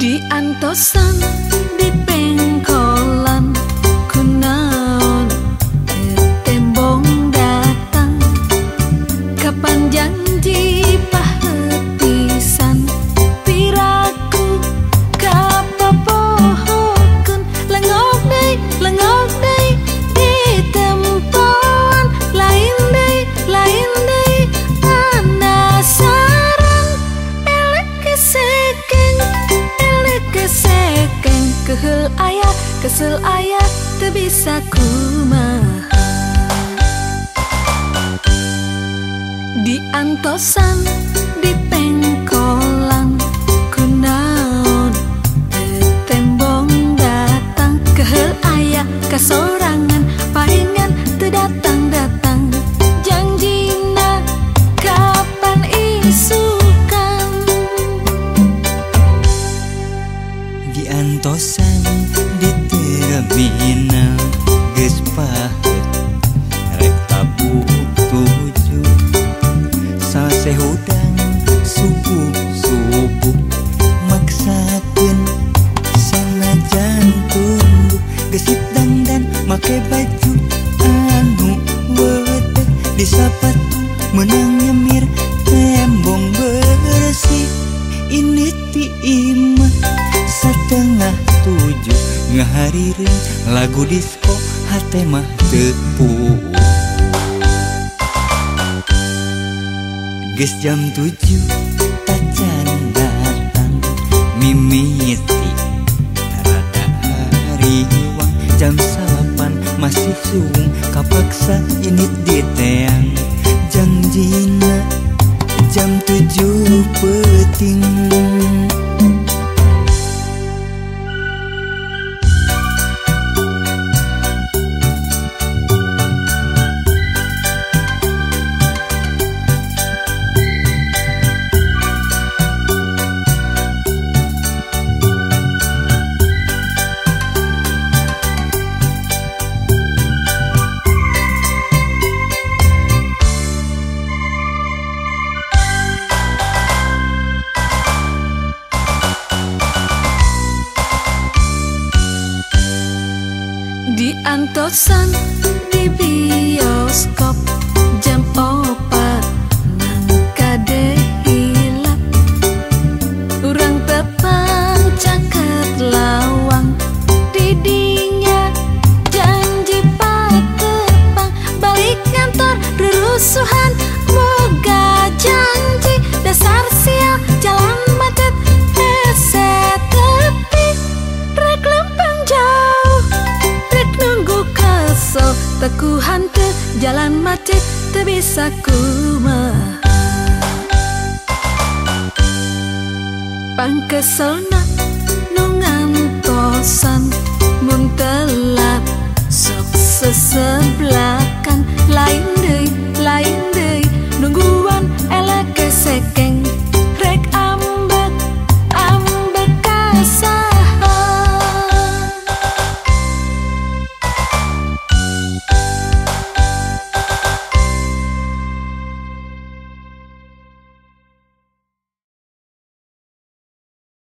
di antosan kesel ayah teu bisa kumaha di antosan di pengkolan kunaon tembong datang. Kehel ayah kesorangan paringan teu datang datang. Janjina kapan isukan? Di antosan di Abina gespahet rekta tuju. Sase hudang subuh subuh maksakan sana jantung gesit dangdan make baju anu bete di sapatu menang nyemir tembong bersih. Ini ti iman setengah tujuh ngaharirin lagu disco hate mah tepu. Ges jam tujuh tacan datang mimiti rada hariwang jam salapan masih suung kapaksa ini di teang. Janjina jam tujuh peting antosan di bioskop jam opat kade hilap urang tepang caket lawang didinya janji patepang balik kantor rusuhan teku hante jalan macet teu bisa kumaha pangkeselna nu ngantosan mun telat sok seseblakan